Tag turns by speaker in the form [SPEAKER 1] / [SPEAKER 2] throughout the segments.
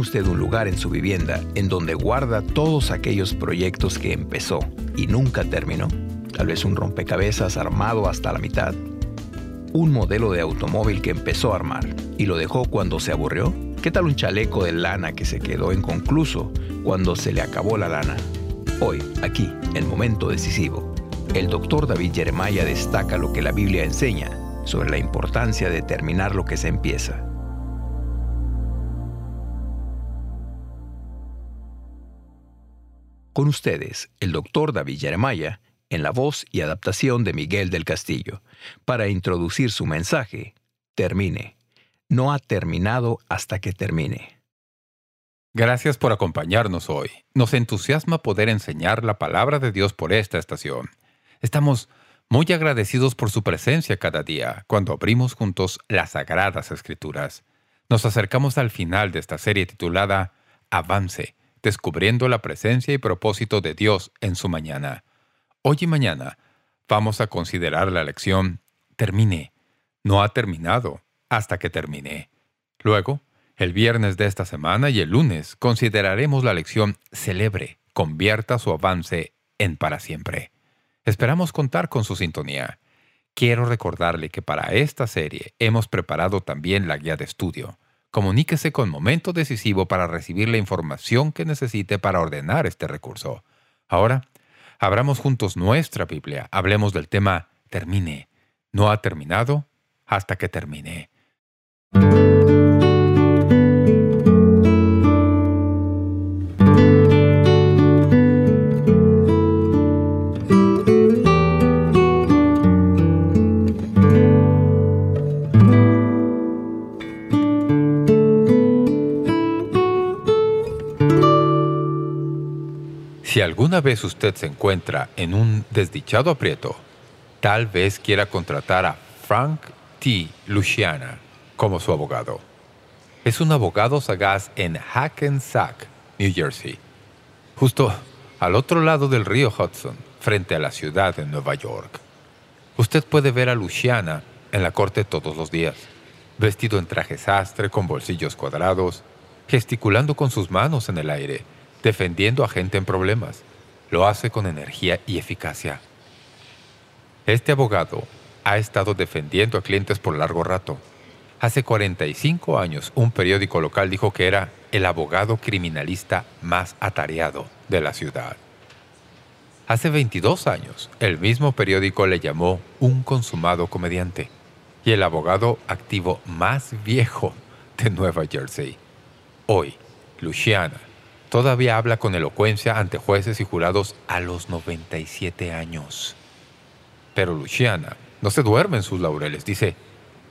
[SPEAKER 1] usted un lugar en su vivienda en donde guarda todos aquellos proyectos que empezó y nunca terminó? Tal vez un rompecabezas armado hasta la mitad. Un modelo de automóvil que empezó a armar y lo dejó cuando se aburrió. ¿Qué tal un chaleco de lana que se quedó inconcluso cuando se le acabó la lana? Hoy, aquí, en Momento Decisivo, el doctor David Jeremiah destaca lo que la Biblia enseña sobre la importancia de terminar lo que se empieza. Con ustedes, el doctor David Jeremiah, en la voz y adaptación de Miguel del Castillo, para introducir su mensaje, termine. No ha terminado hasta que termine.
[SPEAKER 2] Gracias por acompañarnos hoy. Nos entusiasma poder enseñar la palabra de Dios por esta estación. Estamos muy agradecidos por su presencia cada día cuando abrimos juntos las Sagradas Escrituras. Nos acercamos al final de esta serie titulada Avance, descubriendo la presencia y propósito de Dios en su mañana. Hoy y mañana vamos a considerar la lección Termine. No ha terminado hasta que termine. Luego, el viernes de esta semana y el lunes consideraremos la lección Celebre, convierta su avance en para siempre. Esperamos contar con su sintonía. Quiero recordarle que para esta serie hemos preparado también la guía de estudio. Comuníquese con Momento Decisivo para recibir la información que necesite para ordenar este recurso. Ahora, abramos juntos nuestra Biblia. Hablemos del tema Termine. No ha terminado hasta que termine. Si alguna vez usted se encuentra en un desdichado aprieto, tal vez quiera contratar a Frank T. Luciana como su abogado. Es un abogado sagaz en Hackensack, New Jersey, justo al otro lado del río Hudson, frente a la ciudad de Nueva York. Usted puede ver a Luciana en la corte todos los días, vestido en traje sastre con bolsillos cuadrados, gesticulando con sus manos en el aire, defendiendo a gente en problemas. Lo hace con energía y eficacia. Este abogado ha estado defendiendo a clientes por largo rato. Hace 45 años, un periódico local dijo que era el abogado criminalista más atareado de la ciudad. Hace 22 años, el mismo periódico le llamó un consumado comediante y el abogado activo más viejo de Nueva Jersey. Hoy, Luciana Todavía habla con elocuencia ante jueces y jurados a los 97 años. Pero Luciana no se duerme en sus laureles. Dice,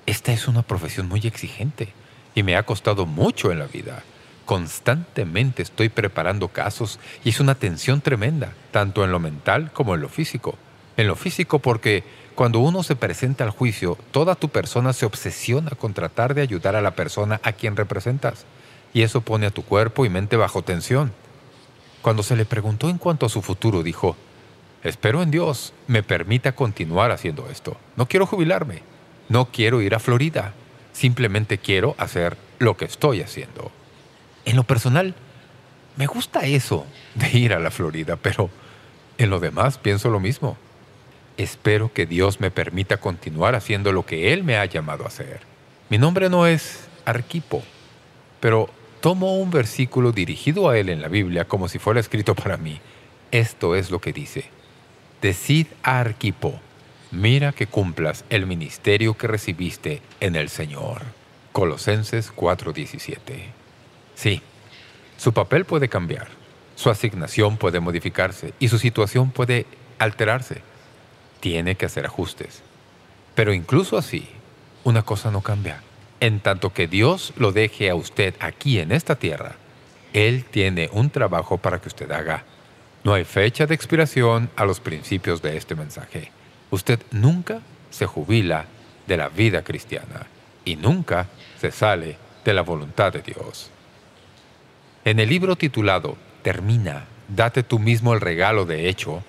[SPEAKER 2] esta es una profesión muy exigente y me ha costado mucho en la vida. Constantemente estoy preparando casos y es una tensión tremenda, tanto en lo mental como en lo físico. En lo físico porque cuando uno se presenta al juicio, toda tu persona se obsesiona con tratar de ayudar a la persona a quien representas y eso pone a tu cuerpo y mente bajo tensión. Cuando se le preguntó en cuanto a su futuro, dijo, «Espero en Dios me permita continuar haciendo esto. No quiero jubilarme. No quiero ir a Florida. Simplemente quiero hacer lo que estoy haciendo». En lo personal, me gusta eso de ir a la Florida, pero en lo demás pienso lo mismo. Espero que Dios me permita continuar haciendo lo que Él me ha llamado a hacer. Mi nombre no es Arquipo, pero tomo un versículo dirigido a él en la Biblia como si fuera escrito para mí. Esto es lo que dice. Decid a Arquipo, mira que cumplas el ministerio que recibiste en el Señor. Colosenses 4.17 Sí, su papel puede cambiar, su asignación puede modificarse y su situación puede alterarse. Tiene que hacer ajustes. Pero incluso así, una cosa no cambia en tanto que Dios lo deje a usted aquí en esta tierra, Él tiene un trabajo para que usted haga. No hay fecha de expiración a los principios de este mensaje. Usted nunca se jubila de la vida cristiana y nunca se sale de la voluntad de Dios. En el libro titulado Termina, date tú mismo el regalo de hecho,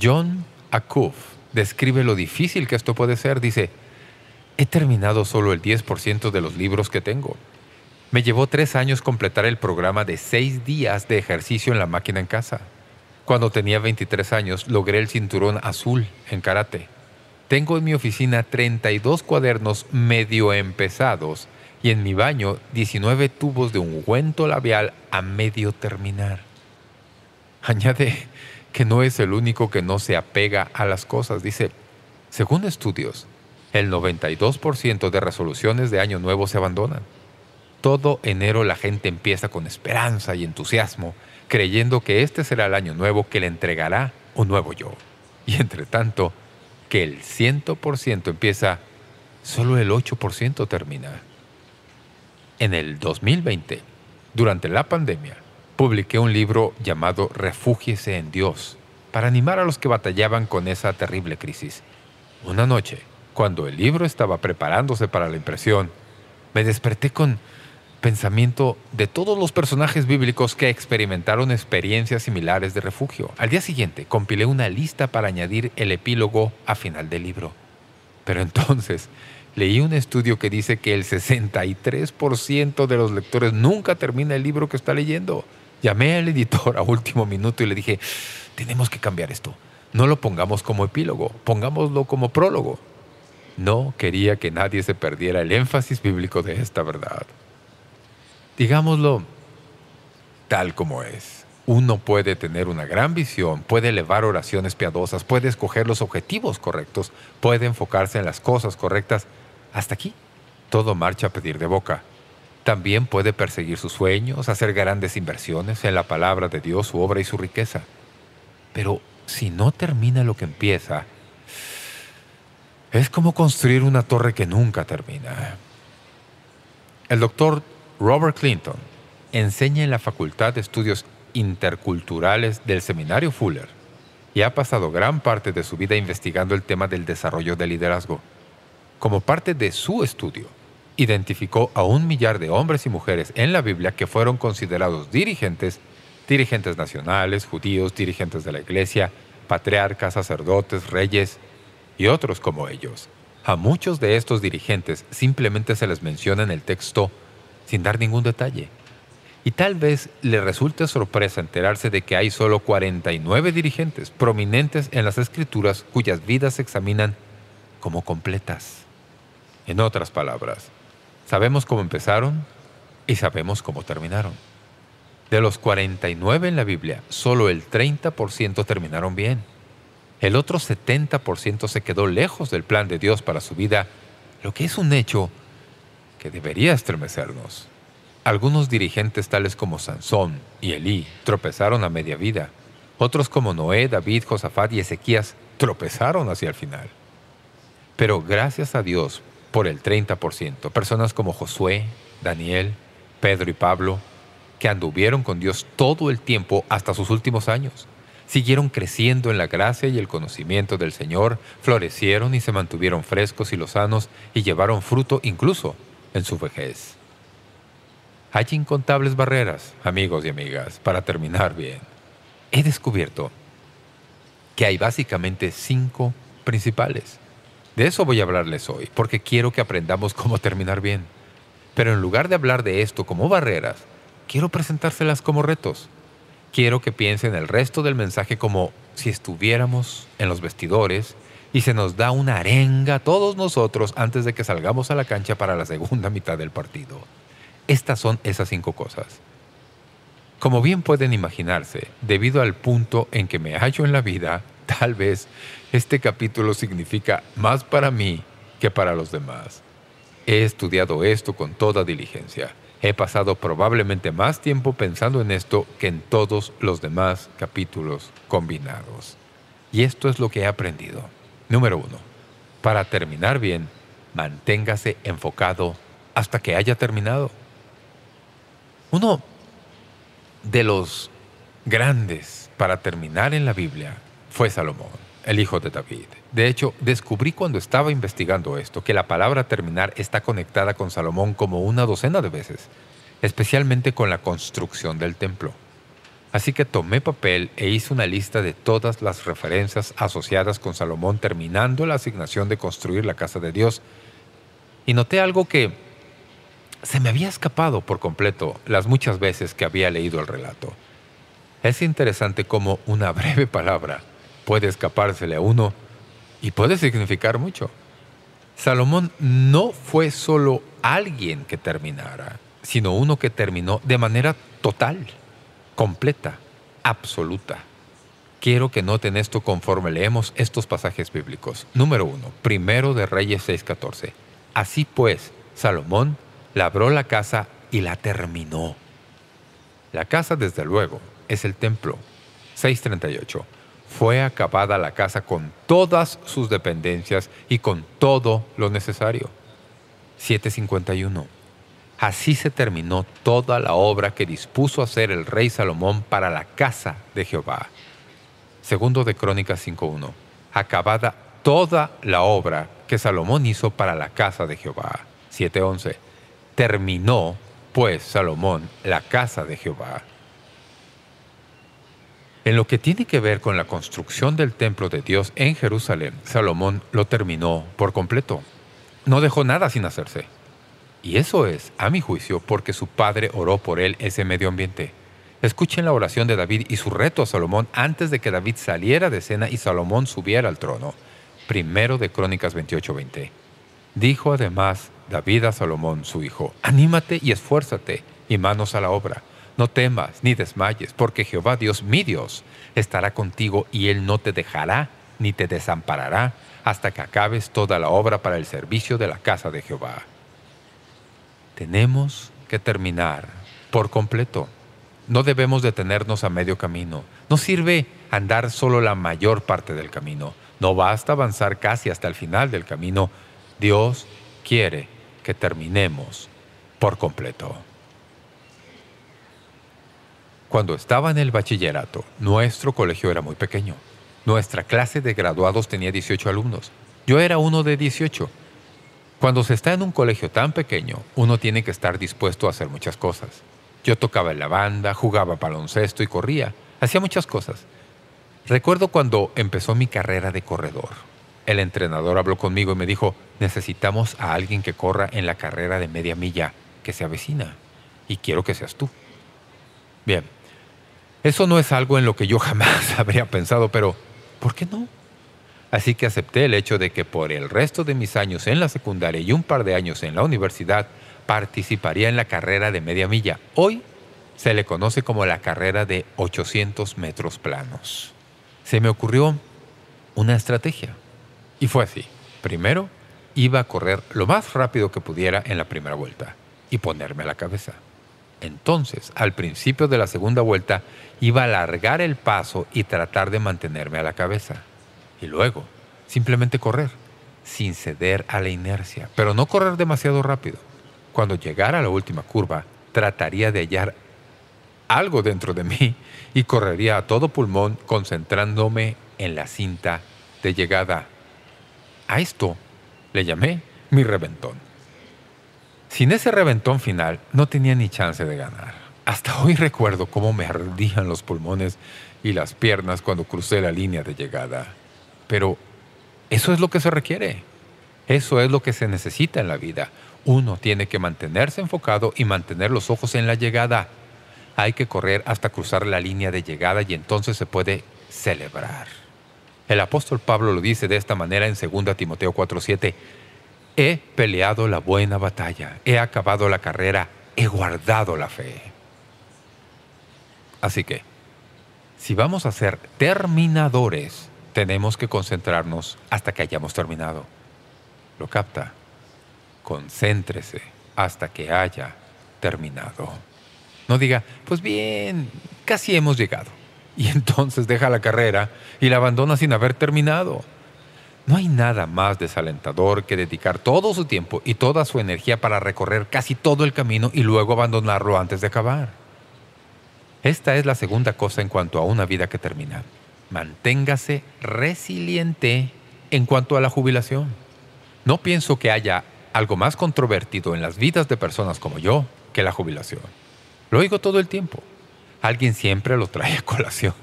[SPEAKER 2] John Acuff describe lo difícil que esto puede ser. Dice, He terminado solo el 10% de los libros que tengo. Me llevó tres años completar el programa de seis días de ejercicio en la máquina en casa. Cuando tenía 23 años, logré el cinturón azul en karate. Tengo en mi oficina 32 cuadernos medio empezados y en mi baño 19 tubos de ungüento labial a medio terminar. Añade que no es el único que no se apega a las cosas. Dice, según estudios, el 92% de resoluciones de Año Nuevo se abandonan. Todo enero la gente empieza con esperanza y entusiasmo, creyendo que este será el año nuevo que le entregará un nuevo yo. Y entre tanto, que el 100% empieza, solo el 8% termina. En el 2020, durante la pandemia, publiqué un libro llamado Refúgiese en Dios, para animar a los que batallaban con esa terrible crisis. Una noche, cuando el libro estaba preparándose para la impresión, me desperté con pensamiento de todos los personajes bíblicos que experimentaron experiencias similares de refugio. Al día siguiente compilé una lista para añadir el epílogo a final del libro. Pero entonces leí un estudio que dice que el 63% de los lectores nunca termina el libro que está leyendo. Llamé al editor a último minuto y le dije, tenemos que cambiar esto. No lo pongamos como epílogo, pongámoslo como prólogo. No quería que nadie se perdiera el énfasis bíblico de esta verdad. Digámoslo tal como es. Uno puede tener una gran visión, puede elevar oraciones piadosas, puede escoger los objetivos correctos, puede enfocarse en las cosas correctas. Hasta aquí, todo marcha a pedir de boca. También puede perseguir sus sueños, hacer grandes inversiones en la palabra de Dios, su obra y su riqueza. Pero si no termina lo que empieza, es como construir una torre que nunca termina. El doctor Robert Clinton enseña en la Facultad de Estudios Interculturales del Seminario Fuller y ha pasado gran parte de su vida investigando el tema del desarrollo del liderazgo. Como parte de su estudio, identificó a un millar de hombres y mujeres en la Biblia que fueron considerados dirigentes, dirigentes nacionales, judíos, dirigentes de la iglesia, patriarcas, sacerdotes, reyes y otros como ellos. A muchos de estos dirigentes simplemente se les menciona en el texto sin dar ningún detalle. Y tal vez le resulte sorpresa enterarse de que hay solo 49 dirigentes prominentes en las Escrituras cuyas vidas se examinan como completas. En otras palabras, sabemos cómo empezaron y sabemos cómo terminaron. De los 49 en la Biblia, solo el 30% terminaron bien. El otro 70% se quedó lejos del plan de Dios para su vida, lo que es un hecho que debería estremecernos. Algunos dirigentes tales como Sansón y Elí tropezaron a media vida. Otros como Noé, David, Josafat y Ezequías tropezaron hacia el final. Pero gracias a Dios por el 30%, personas como Josué, Daniel, Pedro y Pablo, que anduvieron con Dios todo el tiempo hasta sus últimos años. Siguieron creciendo en la gracia y el conocimiento del Señor, florecieron y se mantuvieron frescos y lozanos y llevaron fruto incluso en su vejez. Hay incontables barreras, amigos y amigas, para terminar bien. He descubierto que hay básicamente cinco principales. De eso voy a hablarles hoy, porque quiero que aprendamos cómo terminar bien. Pero en lugar de hablar de esto como barreras, quiero presentárselas como retos. Quiero que piensen el resto del mensaje como si estuviéramos en los vestidores y se nos da una arenga a todos nosotros antes de que salgamos a la cancha para la segunda mitad del partido. Estas son esas cinco cosas. Como bien pueden imaginarse, debido al punto en que me hallo en la vida, tal vez este capítulo significa más para mí que para los demás. He estudiado esto con toda diligencia. He pasado probablemente más tiempo pensando en esto que en todos los demás capítulos combinados. Y esto es lo que he aprendido. Número uno, para terminar bien, manténgase enfocado hasta que haya terminado. Uno de los grandes para terminar en la Biblia fue Salomón, el hijo de David. De hecho, descubrí cuando estaba investigando esto que la palabra terminar está conectada con Salomón como una docena de veces, especialmente con la construcción del templo. Así que tomé papel e hice una lista de todas las referencias asociadas con Salomón terminando la asignación de construir la casa de Dios. Y noté algo que se me había escapado por completo las muchas veces que había leído el relato. Es interesante cómo una breve palabra puede escapársele a uno y puede significar mucho. Salomón no fue solo alguien que terminara, sino uno que terminó de manera total, completa, absoluta. Quiero que noten esto conforme leemos estos pasajes bíblicos. Número uno, primero de Reyes 6.14. Así pues, Salomón labró la casa y la terminó. La casa, desde luego, es el templo. 6.38. Fue acabada la casa con todas sus dependencias y con todo lo necesario. 7.51. Así se terminó toda la obra que dispuso hacer el rey Salomón para la casa de Jehová. Segundo de Crónicas 5.1. Acabada toda la obra que Salomón hizo para la casa de Jehová. 7.11. Terminó, pues, Salomón la casa de Jehová. En lo que tiene que ver con la construcción del templo de Dios en Jerusalén, Salomón lo terminó por completo. No dejó nada sin hacerse. Y eso es, a mi juicio, porque su padre oró por él ese medio ambiente. Escuchen la oración de David y su reto a Salomón antes de que David saliera de escena y Salomón subiera al trono. Primero de Crónicas 28.20. Dijo además David a Salomón, su hijo, «Anímate y esfuérzate, y manos a la obra. No temas ni desmayes, porque Jehová Dios, mi Dios, estará contigo y Él no te dejará ni te desamparará hasta que acabes toda la obra para el servicio de la casa de Jehová». Tenemos que terminar por completo. No debemos detenernos a medio camino. No sirve andar solo la mayor parte del camino. No basta avanzar casi hasta el final del camino. Dios quiere que terminemos por completo. Cuando estaba en el bachillerato, nuestro colegio era muy pequeño. Nuestra clase de graduados tenía 18 alumnos. Yo era uno de 18. Cuando se está en un colegio tan pequeño, uno tiene que estar dispuesto a hacer muchas cosas. Yo tocaba en la banda, jugaba baloncesto y corría. Hacía muchas cosas. Recuerdo cuando empezó mi carrera de corredor. El entrenador habló conmigo y me dijo, necesitamos a alguien que corra en la carrera de media milla que se avecina. Y quiero que seas tú. Bien, eso no es algo en lo que yo jamás habría pensado, pero ¿por qué no? Así que acepté el hecho de que por el resto de mis años en la secundaria y un par de años en la universidad participaría en la carrera de media milla. Hoy se le conoce como la carrera de 800 metros planos. Se me ocurrió una estrategia. Y fue así. Primero, iba a correr lo más rápido que pudiera en la primera vuelta y ponerme la cabeza. Entonces, al principio de la segunda vuelta, iba a alargar el paso y tratar de mantenerme a la cabeza. Y luego, simplemente correr, sin ceder a la inercia, pero no correr demasiado rápido. Cuando llegara a la última curva, trataría de hallar algo dentro de mí y correría a todo pulmón concentrándome en la cinta de llegada. A esto le llamé mi reventón. Sin ese reventón final, no tenía ni chance de ganar. Hasta hoy recuerdo cómo me ardían los pulmones y las piernas cuando crucé la línea de llegada. Pero eso es lo que se requiere. Eso es lo que se necesita en la vida. Uno tiene que mantenerse enfocado y mantener los ojos en la llegada. Hay que correr hasta cruzar la línea de llegada y entonces se puede celebrar. El apóstol Pablo lo dice de esta manera en 2 Timoteo 4.7 He peleado la buena batalla, he acabado la carrera, he guardado la fe. Así que, si vamos a ser terminadores, tenemos que concentrarnos hasta que hayamos terminado. ¿Lo capta? Concéntrese hasta que haya terminado. No diga, pues bien, casi hemos llegado. Y entonces deja la carrera y la abandona sin haber terminado. No hay nada más desalentador que dedicar todo su tiempo y toda su energía para recorrer casi todo el camino y luego abandonarlo antes de acabar. Esta es la segunda cosa en cuanto a una vida que termina. Manténgase resiliente en cuanto a la jubilación. No pienso que haya algo más controvertido en las vidas de personas como yo que la jubilación. Lo oigo todo el tiempo. Alguien siempre lo trae a colación.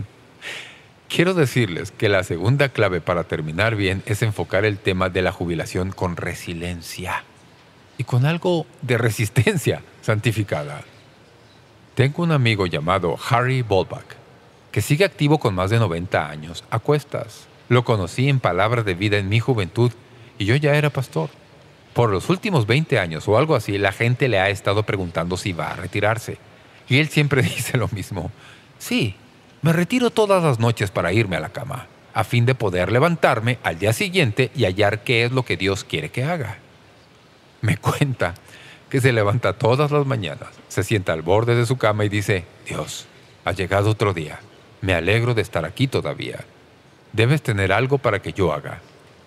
[SPEAKER 2] Quiero decirles que la segunda clave para terminar bien es enfocar el tema de la jubilación con resiliencia. y con algo de resistencia santificada. Tengo un amigo llamado Harry Bolbach, que sigue activo con más de 90 años a cuestas. Lo conocí en Palabras de Vida en mi juventud y yo ya era pastor. Por los últimos 20 años o algo así, la gente le ha estado preguntando si va a retirarse. Y él siempre dice lo mismo. Sí, me retiro todas las noches para irme a la cama, a fin de poder levantarme al día siguiente y hallar qué es lo que Dios quiere que haga. Me cuenta que se levanta todas las mañanas, se sienta al borde de su cama y dice, Dios, ha llegado otro día. Me alegro de estar aquí todavía. Debes tener algo para que yo haga.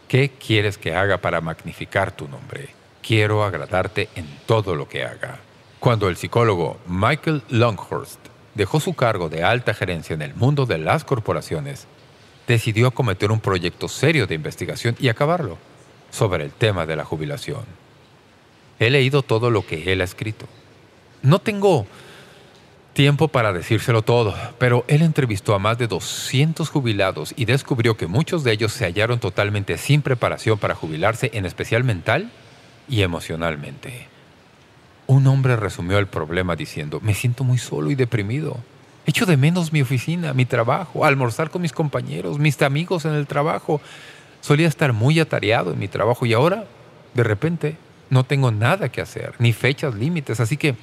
[SPEAKER 2] ¿Qué quieres que haga para magnificar tu nombre? Quiero agradarte en todo lo que haga. Cuando el psicólogo Michael Longhurst dejó su cargo de alta gerencia en el mundo de las corporaciones, decidió acometer un proyecto serio de investigación y acabarlo sobre el tema de la jubilación. He leído todo lo que él ha escrito. No tengo tiempo para decírselo todo, pero él entrevistó a más de 200 jubilados y descubrió que muchos de ellos se hallaron totalmente sin preparación para jubilarse, en especial mental y emocionalmente. Un hombre resumió el problema diciendo, me siento muy solo y deprimido. Echo de menos mi oficina, mi trabajo, almorzar con mis compañeros, mis amigos en el trabajo. Solía estar muy atareado en mi trabajo y ahora, de repente, no tengo nada que hacer, ni fechas límites. Así que,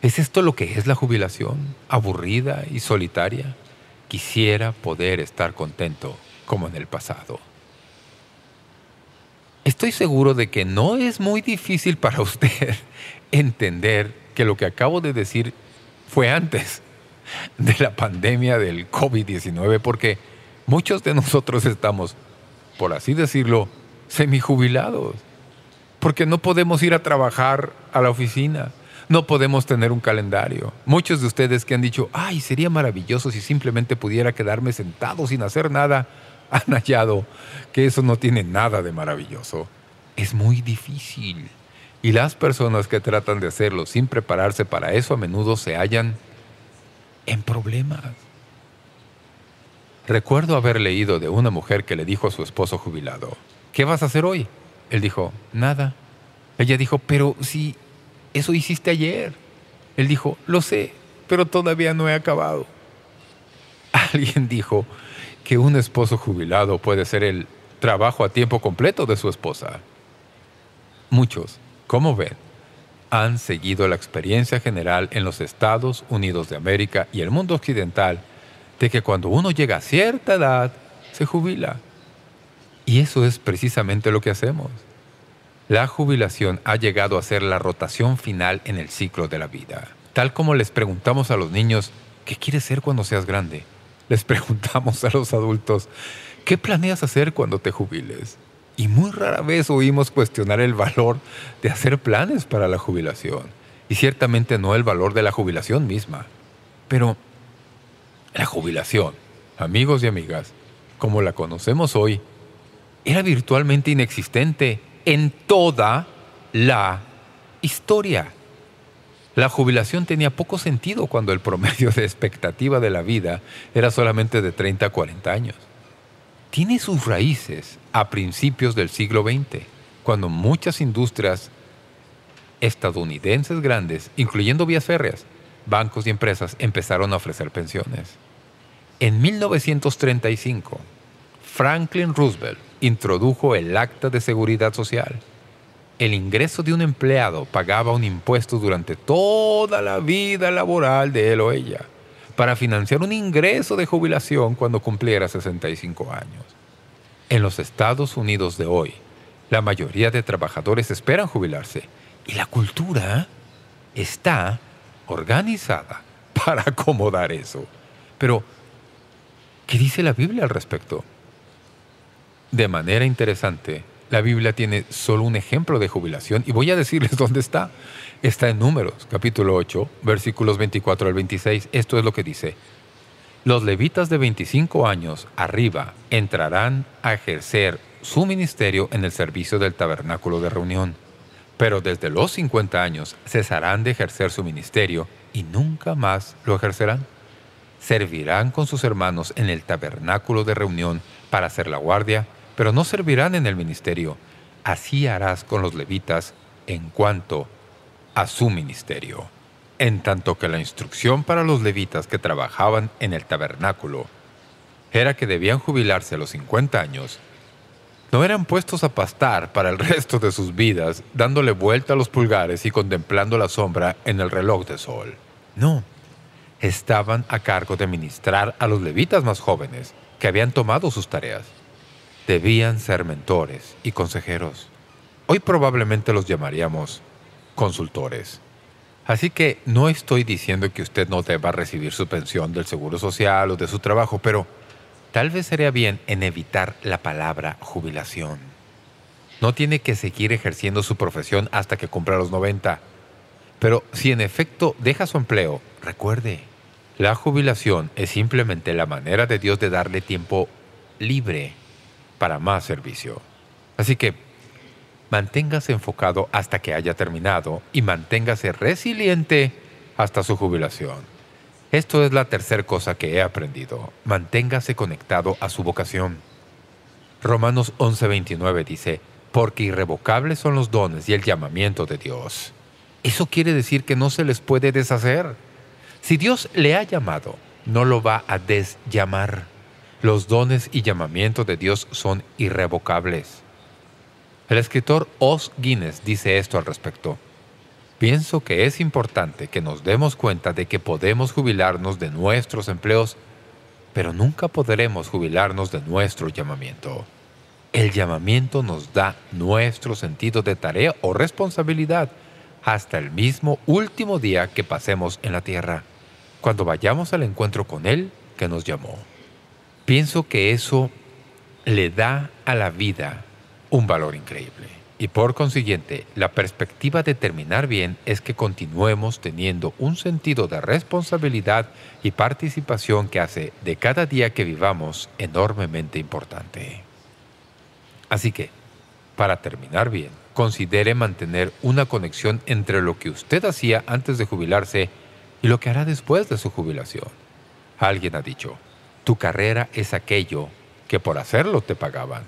[SPEAKER 2] ¿es esto lo que es la jubilación? ¿Aburrida y solitaria? Quisiera poder estar contento como en el pasado. Estoy seguro de que no es muy difícil para usted entender que lo que acabo de decir fue antes de la pandemia del COVID-19 porque muchos de nosotros estamos, por así decirlo, semijubilados. Porque no podemos ir a trabajar a la oficina, no podemos tener un calendario. Muchos de ustedes que han dicho, ay, sería maravilloso si simplemente pudiera quedarme sentado sin hacer nada, han hallado que eso no tiene nada de maravilloso. Es muy difícil. Y las personas que tratan de hacerlo sin prepararse para eso a menudo se hallan en problemas. Recuerdo haber leído de una mujer que le dijo a su esposo jubilado, ¿qué vas a hacer hoy? Él dijo, nada. Ella dijo, pero si eso hiciste ayer. Él dijo, lo sé, pero todavía no he acabado. Alguien dijo, que un esposo jubilado puede ser el trabajo a tiempo completo de su esposa. Muchos, como ven, han seguido la experiencia general en los Estados Unidos de América y el mundo occidental de que cuando uno llega a cierta edad, se jubila. Y eso es precisamente lo que hacemos. La jubilación ha llegado a ser la rotación final en el ciclo de la vida. Tal como les preguntamos a los niños, ¿qué quieres ser cuando seas grande? Les preguntamos a los adultos, ¿qué planeas hacer cuando te jubiles? Y muy rara vez oímos cuestionar el valor de hacer planes para la jubilación. Y ciertamente no el valor de la jubilación misma. Pero la jubilación, amigos y amigas, como la conocemos hoy, era virtualmente inexistente en toda la historia. La jubilación tenía poco sentido cuando el promedio de expectativa de la vida era solamente de 30 a 40 años. Tiene sus raíces a principios del siglo XX, cuando muchas industrias estadounidenses grandes, incluyendo vías férreas, bancos y empresas, empezaron a ofrecer pensiones. En 1935, Franklin Roosevelt introdujo el Acta de Seguridad Social, el ingreso de un empleado pagaba un impuesto durante toda la vida laboral de él o ella para financiar un ingreso de jubilación cuando cumpliera 65 años. En los Estados Unidos de hoy, la mayoría de trabajadores esperan jubilarse y la cultura está organizada para acomodar eso. Pero, ¿qué dice la Biblia al respecto? De manera interesante, la Biblia tiene solo un ejemplo de jubilación y voy a decirles dónde está. Está en Números, capítulo 8, versículos 24 al 26. Esto es lo que dice. Los levitas de 25 años arriba entrarán a ejercer su ministerio en el servicio del tabernáculo de reunión. Pero desde los 50 años cesarán de ejercer su ministerio y nunca más lo ejercerán. Servirán con sus hermanos en el tabernáculo de reunión para hacer la guardia, pero no servirán en el ministerio. así harás con los levitas en cuanto a su ministerio. En tanto que la instrucción para los levitas que trabajaban en el tabernáculo era que debían jubilarse a los 50 años, no eran puestos a pastar para el resto de sus vidas, dándole vuelta a los pulgares y contemplando la sombra en el reloj de sol. No, estaban a cargo de ministrar a los levitas más jóvenes que habían tomado sus tareas. Debían ser mentores y consejeros. Hoy probablemente los llamaríamos consultores. Así que no estoy diciendo que usted no deba recibir su pensión del Seguro Social o de su trabajo, pero tal vez sería bien en evitar la palabra jubilación. No tiene que seguir ejerciendo su profesión hasta que cumpla los 90. Pero si en efecto deja su empleo, recuerde, la jubilación es simplemente la manera de Dios de darle tiempo libre para más servicio. Así que manténgase enfocado hasta que haya terminado y manténgase resiliente hasta su jubilación. Esto es la tercera cosa que he aprendido. Manténgase conectado a su vocación. Romanos 11.29 dice, «Porque irrevocables son los dones y el llamamiento de Dios». Eso quiere decir que no se les puede deshacer. Si Dios le ha llamado, no lo va a desllamar. Los dones y llamamiento de Dios son irrevocables. El escritor Os Guinness dice esto al respecto. Pienso que es importante que nos demos cuenta de que podemos jubilarnos de nuestros empleos, pero nunca podremos jubilarnos de nuestro llamamiento. El llamamiento nos da nuestro sentido de tarea o responsabilidad, hasta el mismo último día que pasemos en la tierra, cuando vayamos al encuentro con Él que nos llamó. Pienso que eso le da a la vida un valor increíble. Y por consiguiente, la perspectiva de terminar bien es que continuemos teniendo un sentido de responsabilidad y participación que hace de cada día que vivamos enormemente importante. Así que, para terminar bien, considere mantener una conexión entre lo que usted hacía antes de jubilarse y lo que hará después de su jubilación. Alguien ha dicho, tu carrera es aquello que por hacerlo te pagaban.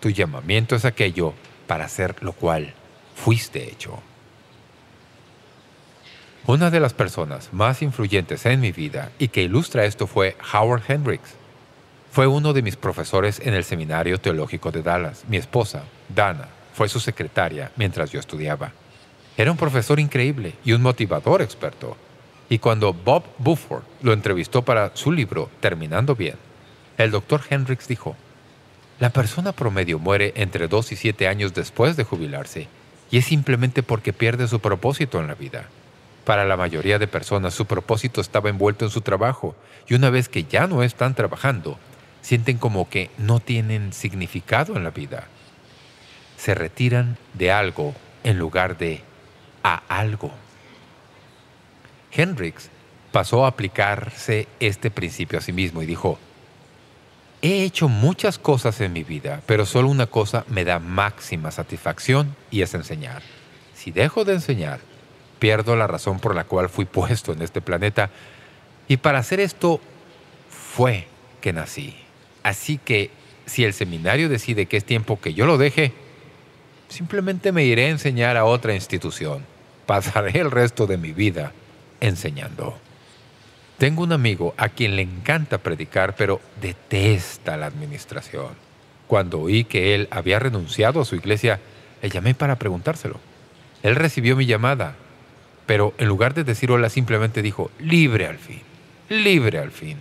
[SPEAKER 2] Tu llamamiento es aquello para hacer lo cual fuiste hecho. Una de las personas más influyentes en mi vida y que ilustra esto fue Howard Hendricks. Fue uno de mis profesores en el Seminario Teológico de Dallas. Mi esposa, Dana, fue su secretaria mientras yo estudiaba. Era un profesor increíble y un motivador experto. Y cuando Bob Buford lo entrevistó para su libro Terminando Bien, el doctor Hendricks dijo, la persona promedio muere entre dos y siete años después de jubilarse y es simplemente porque pierde su propósito en la vida. Para la mayoría de personas su propósito estaba envuelto en su trabajo y una vez que ya no están trabajando, sienten como que no tienen significado en la vida se retiran de algo en lugar de a algo. Hendricks pasó a aplicarse este principio a sí mismo y dijo, He hecho muchas cosas en mi vida, pero solo una cosa me da máxima satisfacción y es enseñar. Si dejo de enseñar, pierdo la razón por la cual fui puesto en este planeta y para hacer esto fue que nací. Así que si el seminario decide que es tiempo que yo lo deje, Simplemente me iré a enseñar a otra institución. Pasaré el resto de mi vida enseñando. Tengo un amigo a quien le encanta predicar, pero detesta la administración. Cuando oí que él había renunciado a su iglesia, le llamé para preguntárselo. Él recibió mi llamada, pero en lugar de decir hola, simplemente dijo, libre al fin, libre al fin.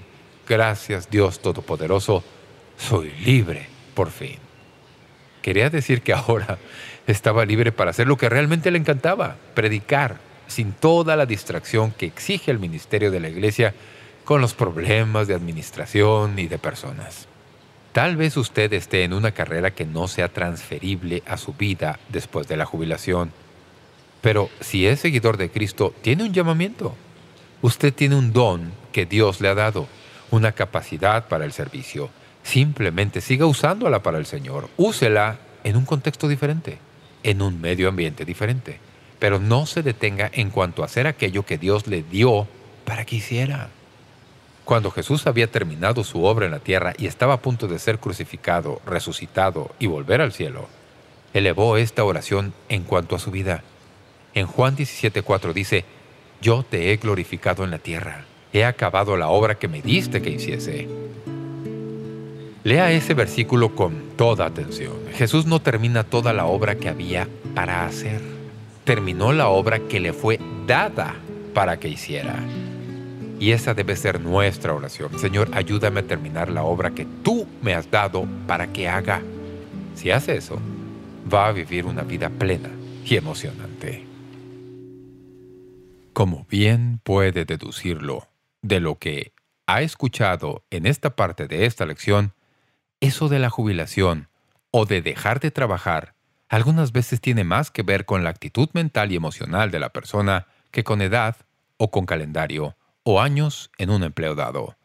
[SPEAKER 2] Gracias Dios Todopoderoso, soy libre por fin. Quería decir que ahora estaba libre para hacer lo que realmente le encantaba, predicar, sin toda la distracción que exige el ministerio de la iglesia con los problemas de administración y de personas. Tal vez usted esté en una carrera que no sea transferible a su vida después de la jubilación. Pero si es seguidor de Cristo, tiene un llamamiento. Usted tiene un don que Dios le ha dado, una capacidad para el servicio. Simplemente siga usándola para el Señor. Úsela en un contexto diferente, en un medio ambiente diferente. Pero no se detenga en cuanto a hacer aquello que Dios le dio para que hiciera. Cuando Jesús había terminado su obra en la tierra y estaba a punto de ser crucificado, resucitado y volver al cielo, elevó esta oración en cuanto a su vida. En Juan 17.4 dice, «Yo te he glorificado en la tierra, he acabado la obra que me diste que hiciese». Lea ese versículo con toda atención. Jesús no termina toda la obra que había para hacer. Terminó la obra que le fue dada para que hiciera. Y esa debe ser nuestra oración. Señor, ayúdame a terminar la obra que tú me has dado para que haga. Si hace eso, va a vivir una vida plena y emocionante. Como bien puede deducirlo de lo que ha escuchado en esta parte de esta lección, eso de la jubilación o de dejar de trabajar algunas veces tiene más que ver con la actitud mental y emocional de la persona que con edad o con calendario o años en un empleo dado.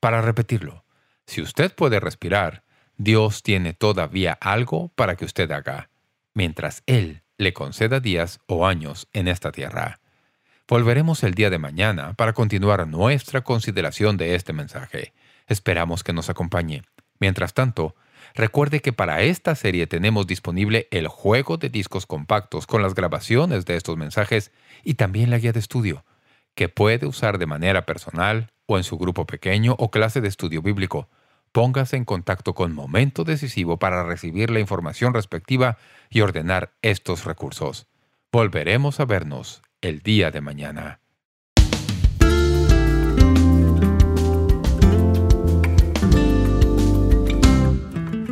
[SPEAKER 2] Para repetirlo, si usted puede respirar, Dios tiene todavía algo para que usted haga, mientras Él le conceda días o años en esta tierra. Volveremos el día de mañana para continuar nuestra consideración de este mensaje. Esperamos que nos acompañe. Mientras tanto, recuerde que para esta serie tenemos disponible el juego de discos compactos con las grabaciones de estos mensajes y también la guía de estudio, que puede usar de manera personal o en su grupo pequeño o clase de estudio bíblico. Póngase en contacto con Momento Decisivo para recibir la información respectiva y ordenar estos recursos. Volveremos a vernos el día de mañana.